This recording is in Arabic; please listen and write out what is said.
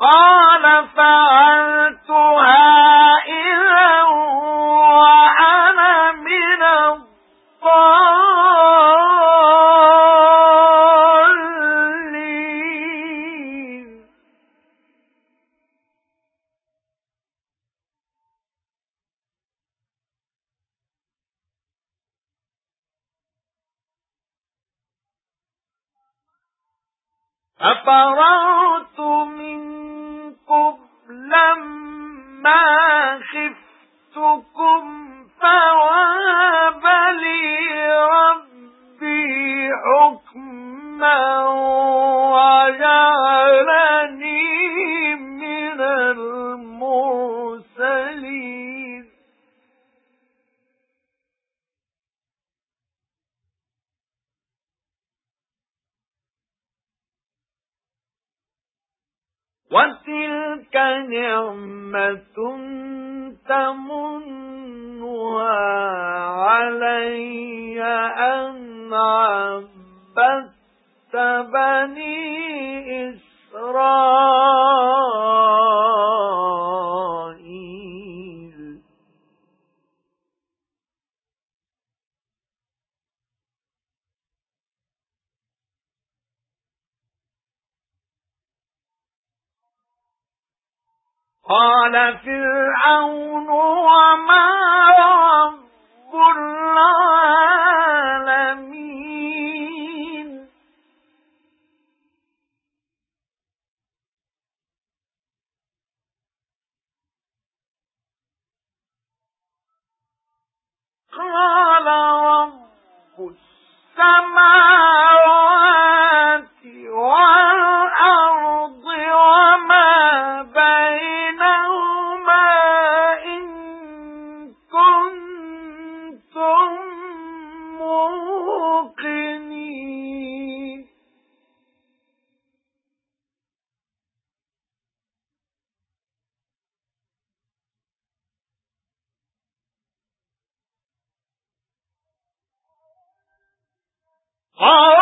قال فعلتها إذا وأنا من الضالين. أفررت منكم لما خفتكم فواب لي ربي حكما وجعلني من المرسلين. وَتِلْكَ نِعْمَةٌ تَمُنُّهَا عَلَيَّ أَنْ عَبَّدتَّ بَنِي قَالَ فِرْعَوْنُ وَمَا رَبُّ الْعَالَمِينَ. قَالَ رَبُّ السَّمَاوَاتِ قَالَ